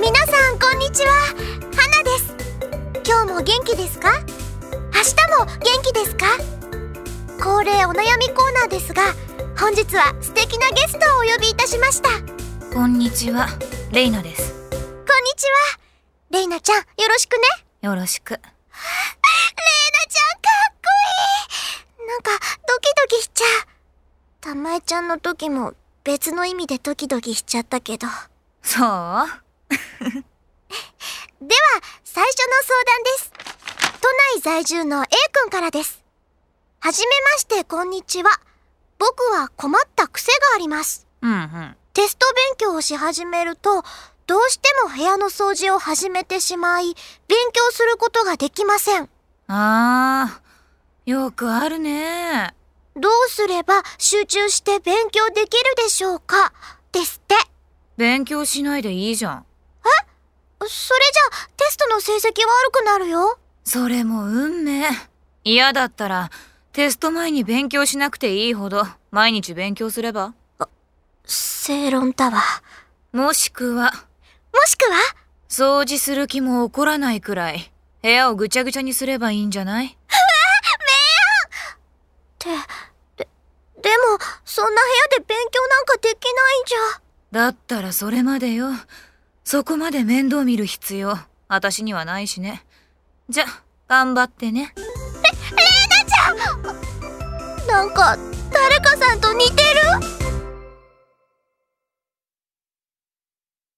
皆さんこんにちは。花です。今日も元気ですか？明日も元気ですか？恒例お悩みコーナーですが本日は素敵なゲストをお呼びいたしました。こんにちは、レイナです。こんにちは。レイナちゃんよろしくね。よろしく。レイナちゃんかっこいい。なんかドキドキしちゃう。たまえちゃんの時も別の意味でドキドキしちゃったけどでは最初の相談です都内在住の A 君からですはじめましてこんにちは僕は困った癖がありますうんうん。テスト勉強をし始めるとどうしても部屋の掃除を始めてしまい勉強することができませんあー、よくあるね。どうすれば集中して勉強できるでしょうか？ですって。勉強しないでいいじゃん。それじゃテストの成績悪くなるよ。それも運命。嫌だったら、テスト前に勉強しなくていいほど、毎日勉強すれば？正論だわ。もしくは、もしくは？掃除する気も起こらないくらい、部屋をぐちゃぐちゃにすればいいんじゃない？って、で、でも、そんな部屋で勉強なんかできないじゃ。だったらそれまでよ。そこまで面倒見る必要、私にはないしね。じゃ、頑張ってね。りなちゃんなんか、誰かさんと似てる？